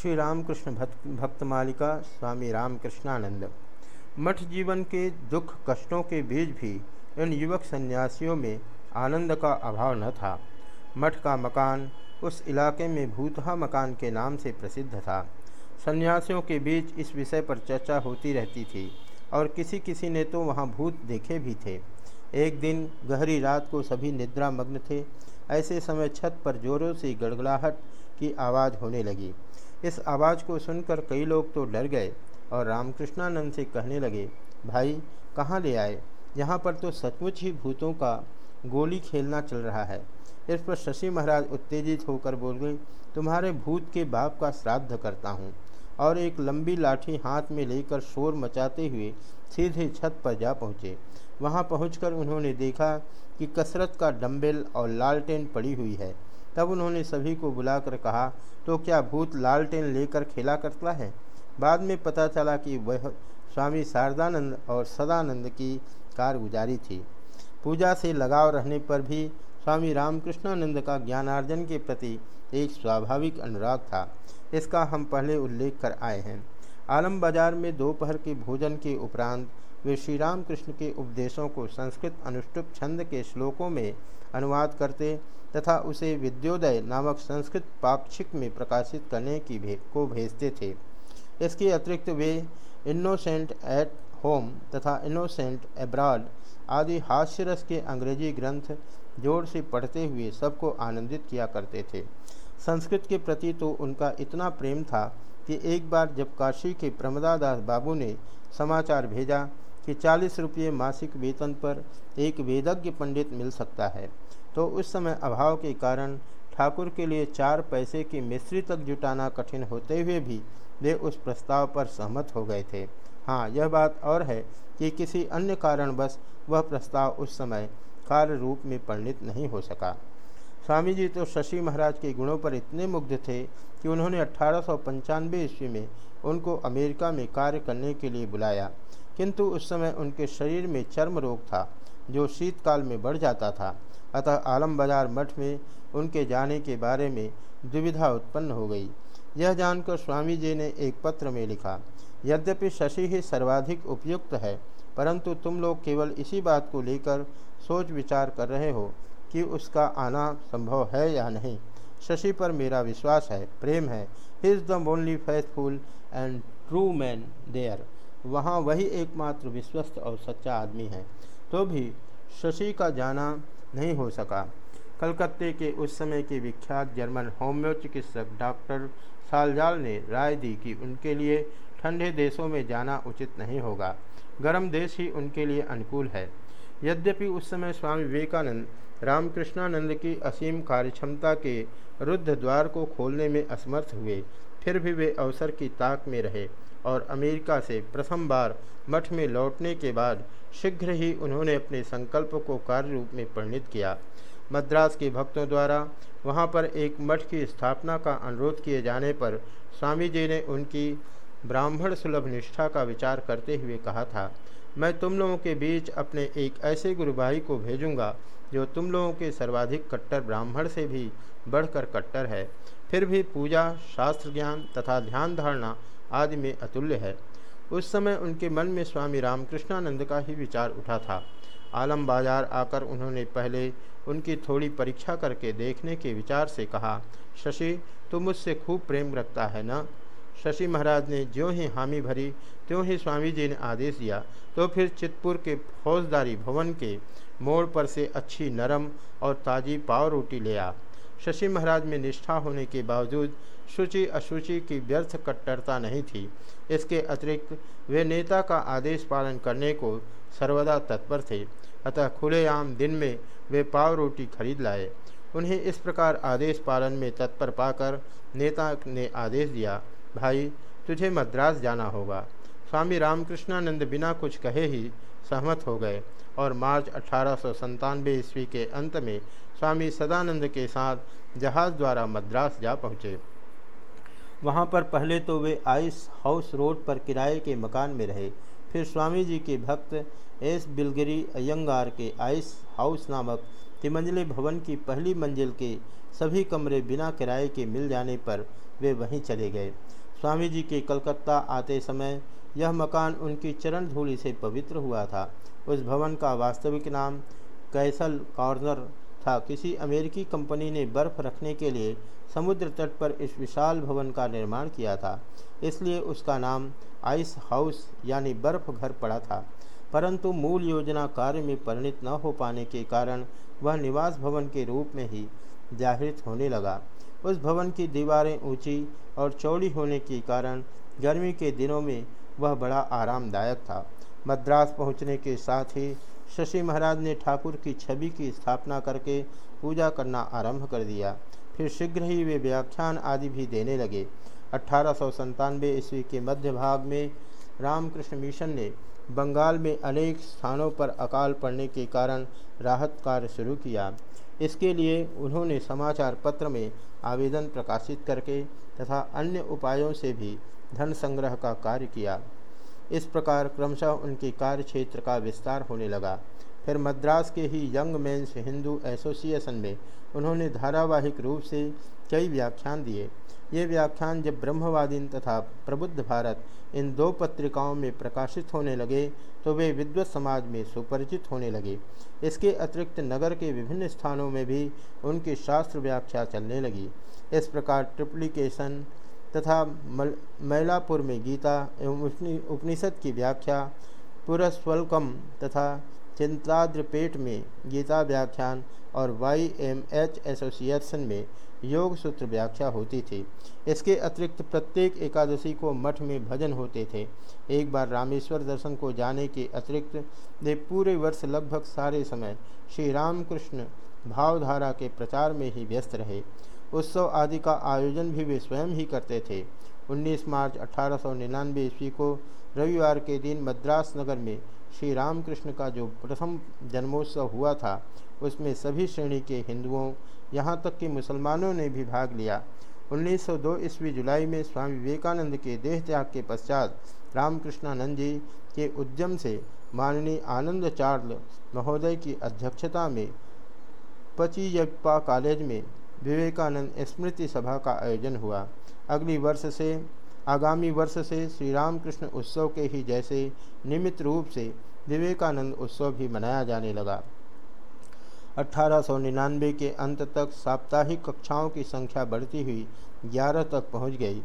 श्री रामकृष्ण भक्त भक्त मालिका स्वामी रामकृष्णानंद। मठ जीवन के दुख कष्टों के बीच भी इन युवक सन्यासियों में आनंद का अभाव न था। मठ का मकान उस इलाके में भूतहा मकान के नाम से प्रसिद्ध था। सन्यासियों के बीच इस विषय पर चर्चा होती रहती थी और किसी किसी ने तो वहाँ भूत देखे भी थे। एक दिन गहरी रात को सभी निद्रा मग्न थे। ऐसे समय छत पर जोरों से गड़गड़ाहट की आवाज़ होने लगी। इस आवाज़ को सुनकर कई लोग तो डर गए और रामकृष्णानंद से कहने लगे, भाई, कहाँ ले आए? यहाँ पर तो सचमुच ही भूतों का गोली खेलना चल रहा है। इस पर शशि महाराज उत्तेजित होकर बोल गए, तुम्हारे भूत के बाप का श्राद्ध करता हूँ। और एक लंबी लाठी हाथ में लेकर शोर मचाते हुए सीधे छत पर जा पहुँचे। वहाँ पहुंचकर उन्होंने देखा कि कसरत का डंबल और लालटेन पड़ी हुई है। तब उन्होंने सभी को बुलाकर कहा तो क्या भूत लालटेन लेकर खेला करता है? बाद में पता चला कि वह स्वामी शारदानंद और सदानंद की कारगुजारी थी। पूजा से लगाव रहने पर भी स्वामी रामकृष्णानंद का ज्ञानार्जन के प्रति एक स्वाभाविक अनुराग था। इसका हम पहले उल्लेख कर आए हैं। आलम बाज़ार में दोपहर के भोजन के उपरांत वे श्री रामकृष्ण के उपदेशों को संस्कृत अनुष्टुप छंद के श्लोकों में अनुवाद करते तथा उसे विद्योदय नामक संस्कृत पाक्षिक में प्रकाशित करने की भे, को भेजते थे। इसके अतिरिक्त वे इनोसेंट एट होम तथा इनोसेंट एब्रॉड आदि हास्यरस के अंग्रेज़ी ग्रंथ ज़ोर से पढ़ते हुए सबको आनंदित किया करते थे। संस्कृत के प्रति तो उनका इतना प्रेम था कि एक बार जब काशी के प्रमदादास बाबू ने समाचार भेजा कि चालीस रुपये मासिक वेतन पर एक वेदज्ञ पंडित मिल सकता है। तो उस समय अभाव के कारण ठाकुर के लिए चार पैसे की मिश्री तक जुटाना कठिन होते हुए भी वे उस प्रस्ताव पर सहमत हो गए थे। हाँ यह बात और है कि किसी अन्य कारणवश वह प्रस्ताव उस समय कार्य रूप में परिणित नहीं हो सका। स्वामी जी तो शशि महाराज के गुणों पर इतने मुग्ध थे कि उन्होंने अठारह ईस्वी में उनको अमेरिका में कार्य करने के लिए बुलाया। किंतु उस समय उनके शरीर में चर्म रोग था, जो शीतकाल में बढ़ जाता था। अतः आलम बाज़ार मठ में उनके जाने के बारे में दुविधा उत्पन्न हो गई। यह जानकर स्वामी जी ने एक पत्र में लिखा, यद्यपि शशि ही सर्वाधिक उपयुक्त है, परंतु तुम लोग केवल इसी बात को लेकर सोच विचार कर रहे हो कि उसका आना संभव है या नहीं। शशि पर मेरा विश्वास है, प्रेम है। He is the only faithful and true man there वहाँ वही एकमात्र विश्वस्त और सच्चा आदमी है। तो भी शशि का जाना नहीं हो सका। कलकत्ते के उस समय के विख्यात जर्मन होम्यो चिकित्सक डॉक्टर सालजाल ने राय दी कि उनके लिए ठंडे देशों में जाना उचित नहीं होगा। गर्म देश ही उनके लिए अनुकूल है। यद्यपि उस समय स्वामी विवेकानंद रामकृष्णानंद की असीम कार्यक्षमता के रुद्ध द्वार को खोलने में असमर्थ हुए, फिर भी वे अवसर की ताक में रहे। और अमेरिका से प्रथम बार मठ में लौटने के बाद शीघ्र ही उन्होंने अपने संकल्प को कार्य रूप में परिणित किया। मद्रास के भक्तों द्वारा वहाँ पर एक मठ की स्थापना का अनुरोध किए जाने पर स्वामी जी ने उनकी ब्राह्मण सुलभ निष्ठा का विचार करते हुए कहा था, मैं तुम लोगों के बीच अपने एक ऐसे गुरु भाई को भेजूँगा, जो तुम लोगों के सर्वाधिक कट्टर ब्राह्मण से भी बढ़कर कट्टर है। फिर भी पूजा, शास्त्र ज्ञान तथा ध्यान धारणा आदि में अतुल्य है। उस समय उनके मन में स्वामी रामकृष्णानंद का ही विचार उठा था। आलम बाज़ार आकर उन्होंने पहले उनकी थोड़ी परीक्षा करके देखने के विचार से कहा, शशि तुम मुझसे खूब प्रेम रखता है ना? शशि महाराज ने ज्यों ही हामी भरी, त्यों ही स्वामी जी ने आदेश दिया तो फिर चितपुर के फौजदारी भवन के मोड़ पर से अच्छी नरम और ताज़ी पाव रोटी ले आ। शशि महाराज में निष्ठा होने के बावजूद शुचि अशुचि की व्यर्थ कट्टरता नहीं थी। इसके अतिरिक्त वे नेता का आदेश पालन करने को सर्वदा तत्पर थे। अतः खुलेआम दिन में वे पाव रोटी खरीद लाए। उन्हें इस प्रकार आदेश पालन में तत्पर पाकर नेता ने आदेश दिया, भाई, तुझे मद्रास जाना होगा। स्वामी रामकृष्णानंद बिना कुछ कहे ही सहमत हो गए और मार्च अठारह ईस्वी के अंत में स्वामी सदानंद के साथ जहाज़ द्वारा मद्रास जा पहुँचे। वहाँ पर पहले तो वे आइस हाउस रोड पर किराए के मकान में रहे। फिर स्वामी जी के भक्त एस बिलगिरी अयंगार के आइस हाउस नामक तिमंजले भवन की पहली मंजिल के सभी कमरे बिना किराए के मिल जाने पर वे वहीं चले गए। स्वामी जी के कलकत्ता आते समय यह मकान उनकी चरण धूलि से पवित्र हुआ था। उस भवन का वास्तविक नाम कैसल कॉर्नर था। किसी अमेरिकी कंपनी ने बर्फ़ रखने के लिए समुद्र तट पर इस विशाल भवन का निर्माण किया था। इसलिए उसका नाम आइस हाउस यानी बर्फ़ घर पड़ा था। परंतु मूल योजना कार्य में परिणित न हो पाने के कारण वह निवास भवन के रूप में ही ज़ाहिर होने लगा। उस भवन की दीवारें ऊँची और चौड़ी होने के कारण गर्मी के दिनों में वह बड़ा आरामदायक था। मद्रास पहुँचने के साथ ही शशि महाराज ने ठाकुर की छवि की स्थापना करके पूजा करना आरंभ कर दिया। फिर शीघ्र ही वे व्याख्यान आदि भी देने लगे। अठारह ईस्वी के मध्य भाग में रामकृष्ण मिशन ने बंगाल में अनेक स्थानों पर अकाल पड़ने के कारण राहत कार्य शुरू किया। इसके लिए उन्होंने समाचार पत्र में आवेदन प्रकाशित करके तथा अन्य उपायों से भी धन संग्रह का कार्य किया। इस प्रकार क्रमशः उनके कार्य क्षेत्र का विस्तार होने लगा। फिर मद्रास के ही यंग मेंस हिंदू एसोसिएशन में उन्होंने धारावाहिक रूप से कई व्याख्यान दिए। ये व्याख्यान जब ब्रह्मवादीन तथा प्रबुद्ध भारत इन दो पत्रिकाओं में प्रकाशित होने लगे तो वे विद्वत समाज में सुपरिचित होने लगे। इसके अतिरिक्त नगर के विभिन्न स्थानों में भी उनकी शास्त्र व्याख्या चलने लगी। इस प्रकार ट्रिप्लिकेशन तथा मैलापुर में गीता एवं उपनिषद की व्याख्या, पुरस्वल्कम तथा चिंताद्रपेट में गीता व्याख्यान और वाई एम एच एसोसिएशन में योग सूत्र व्याख्या होती थी। इसके अतिरिक्त प्रत्येक एकादशी को मठ में भजन होते थे। एक बार रामेश्वर दर्शन को जाने के अतिरिक्त वे पूरे वर्ष लगभग सारे समय श्री रामकृष्ण भावधारा के प्रचार में ही व्यस्त रहे। उत्सव आदि का आयोजन भी वे स्वयं ही करते थे। 19 मार्च अठारह सौ निन्यानवे ईस्वी को रविवार के दिन मद्रास नगर में श्री रामकृष्ण का जो प्रथम जन्मोत्सव हुआ था, उसमें सभी श्रेणी के हिंदुओं, यहाँ तक कि मुसलमानों ने भी भाग लिया। 1902 ईस्वी जुलाई में स्वामी विवेकानंद के देह त्याग के पश्चात रामकृष्णानंद जी के उद्यम से माननीय आनंद चार्ल महोदय की अध्यक्षता में पचियप्पा कॉलेज में विवेकानंद स्मृति सभा का आयोजन हुआ। अगली वर्ष से, आगामी वर्ष से श्री रामकृष्ण उत्सव के ही जैसे नियमित रूप से विवेकानंद उत्सव भी मनाया जाने लगा। अठारह सौ निन्यानवे के अंत तक साप्ताहिक कक्षाओं की संख्या बढ़ती हुई 11 तक पहुँच गई।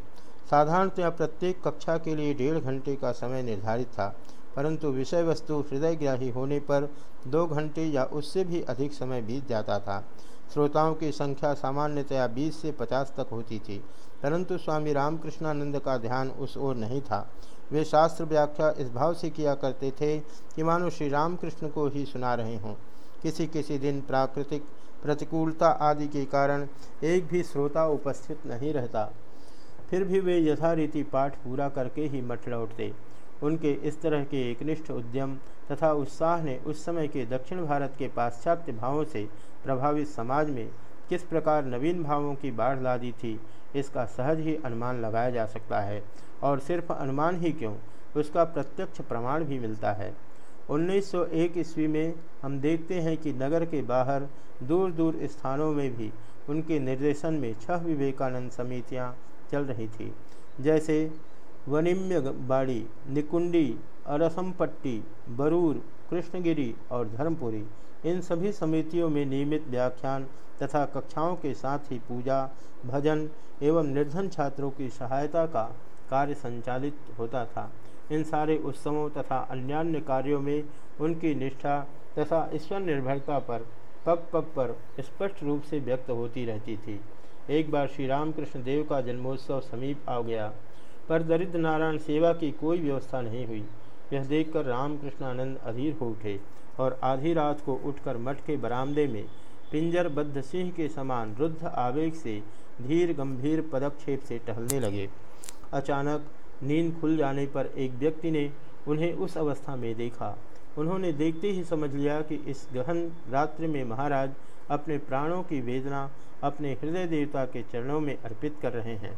साधारणतया प्रत्येक कक्षा के लिए डेढ़ घंटे का समय निर्धारित था, परंतु विषय वस्तु हृदयग्राही होने पर दो घंटे या उससे भी अधिक समय बीत जाता था। श्रोताओं की संख्या सामान्यतया 20 से 50 तक होती थी, परंतु स्वामी रामकृष्णानंद का ध्यान उस ओर नहीं था। वे शास्त्र व्याख्या इस भाव से किया करते थे कि मानो श्री रामकृष्ण को ही सुना रहे हों। किसी किसी दिन प्राकृतिक प्रतिकूलता आदि के कारण एक भी श्रोता उपस्थित नहीं रहता। फिर भी वे यथारीति पाठ पूरा करके ही मठ लौटते उनके इस तरह के एकनिष्ठ उद्यम तथा उत्साह ने उस समय के दक्षिण भारत के पाश्चात्य भावों से प्रभावित समाज में किस प्रकार नवीन भावों की बाढ़ ला दी थी, इसका सहज ही अनुमान लगाया जा सकता है। और सिर्फ़ अनुमान ही क्यों? उसका प्रत्यक्ष प्रमाण भी मिलता है। 1901 ईस्वी में हम देखते हैं कि नगर के बाहर दूर दूर स्थानों में भी उनके निर्देशन में छह विवेकानंद समितियाँ चल रही थी। जैसे वनिम्य बाड़ी, निकुंडी, अरसमपट्टी, बरूर, कृष्णगिरी और धर्मपुरी। इन सभी समितियों में नियमित व्याख्यान तथा कक्षाओं के साथ ही पूजा, भजन एवं निर्धन छात्रों की सहायता का कार्य संचालित होता था। इन सारे उत्सवों तथा अन्यान्य कार्यों में उनकी निष्ठा तथा ईश्वर निर्भरता पर पग पग पर स्पष्ट रूप से व्यक्त होती रहती थी। एक बार श्री रामकृष्ण देव का जन्मोत्सव समीप आ गया। पर दरिद्र नारायण सेवा की कोई व्यवस्था नहीं हुई। यह देखकर रामकृष्णानंद अधीर हो उठे और आधी रात को उठकर मठ के बरामदे में पिंजरबद्ध सिंह के समान रुद्ध आवेग से धीर गंभीर पदक्षेप से टहलने लगे। अचानक नींद खुल जाने पर एक व्यक्ति ने उन्हें उस अवस्था में देखा। उन्होंने देखते ही समझ लिया कि इस गहन रात्रि में महाराज अपने प्राणों की वेदना अपने हृदय देवता के चरणों में अर्पित कर रहे हैं।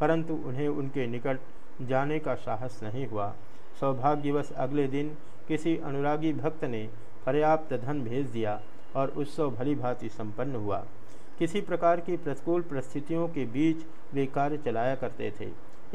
परंतु उन्हें उनके निकट जाने का साहस नहीं हुआ। सौभाग्यवश अगले दिन किसी अनुरागी भक्त ने पर्याप्त धन भेज दिया और उत्सव भली भांति संपन्न हुआ। किसी प्रकार की प्रतिकूल परिस्थितियों के बीच वे कार्य चलाया करते थे।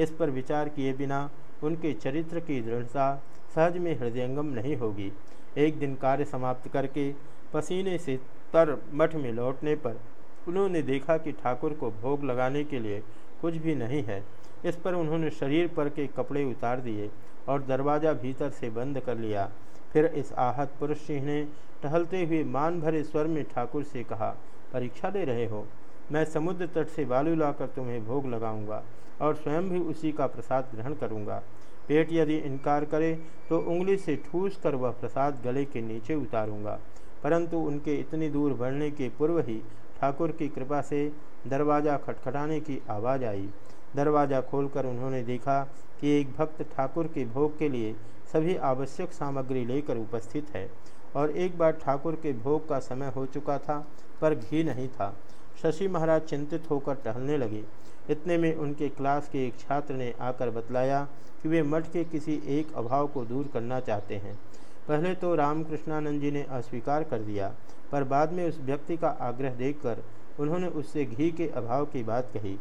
इस पर विचार किए बिना उनके चरित्र की दृढ़ता सहज में हृदयंगम नहीं होगी। एक दिन कार्य समाप्त करके पसीने से तर मठ में लौटने पर उन्होंने देखा कि ठाकुर को भोग लगाने के लिए कुछ भी नहीं है। इस पर उन्होंने शरीर पर के कपड़े उतार दिए और दरवाज़ा भीतर से बंद कर लिया। फिर इस आहत पुरुष सिंह ने टहलते हुए मान भरे स्वर में ठाकुर से कहा, परीक्षा दे रहे हो। मैं समुद्र तट से बालू लाकर तुम्हें भोग लगाऊँगा और स्वयं भी उसी का प्रसाद ग्रहण करूँगा। पेट यदि इनकार करे तो उंगली से ठूस कर वह प्रसाद गले के नीचे उतारूँगा। परंतु उनके इतनी दूर बढ़ने के पूर्व ही ठाकुर की कृपा से दरवाज़ा खटखटाने की आवाज़ आई। दरवाज़ा खोलकर उन्होंने देखा कि एक भक्त ठाकुर के भोग के लिए सभी आवश्यक सामग्री लेकर उपस्थित है और एक बार ठाकुर के भोग का समय हो चुका था, पर घी नहीं था। शशि महाराज चिंतित होकर टहलने लगे। इतने में उनके क्लास के एक छात्र ने आकर बतलाया कि वे मठ के किसी एक अभाव को दूर करना चाहते हैं। पहले तो रामकृष्णानंद जी ने अस्वीकार कर दिया। पर बाद में उस व्यक्ति का आग्रह देखकर उन्होंने उससे घी के अभाव की बात कही।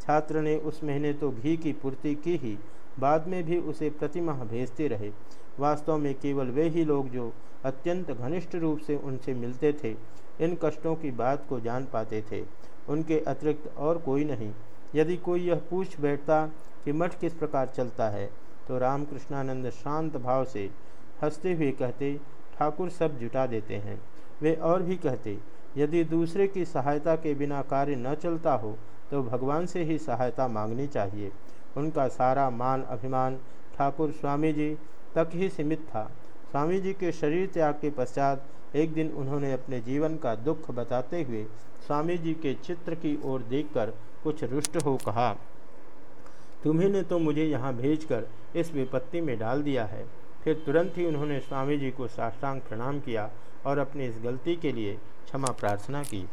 छात्र ने उस महीने तो घी की पूर्ति की ही, बाद में भी उसे प्रतिमाह भेजते रहे। वास्तव में केवल वे ही लोग जो अत्यंत घनिष्ठ रूप से उनसे मिलते थे, इन कष्टों की बात को जान पाते थे। उनके अतिरिक्त और कोई नहीं। यदि कोई यह पूछ बैठता कि मठ किस प्रकार चलता है तो रामकृष्णानंद शांत भाव से हँसते हुए कहते, ठाकुर सब जुटा देते हैं। वे और भी कहते, यदि दूसरे की सहायता के बिना कार्य न चलता हो तो भगवान से ही सहायता मांगनी चाहिए। उनका सारा मान, अभिमान, ठाकुर स्वामी जी तक ही सीमित था। स्वामी जी के शरीर त्याग के पश्चात एक दिन उन्होंने अपने जीवन का दुख बताते हुए स्वामी जी के चित्र की ओर देखकर कुछ रुष्ट हो कहा, तुम्ही ने तो मुझे यहाँ भेजकर इस विपत्ति में डाल दिया है। फिर तुरंत ही उन्होंने स्वामी जी को साष्टांग प्रणाम किया और अपनी इस गलती के लिए क्षमा प्रार्थना की।